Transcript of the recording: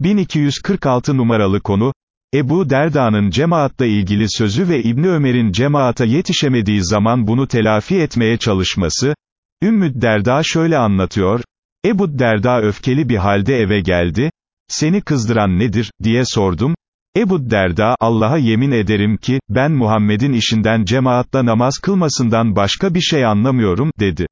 1246 numaralı konu, Ebu Derda'nın cemaatla ilgili sözü ve İbni Ömer'in cemaata yetişemediği zaman bunu telafi etmeye çalışması, Ümmü Derda şöyle anlatıyor, Ebu Derda öfkeli bir halde eve geldi, seni kızdıran nedir, diye sordum, Ebu Derda, Allah'a yemin ederim ki, ben Muhammed'in işinden cemaatle namaz kılmasından başka bir şey anlamıyorum, dedi.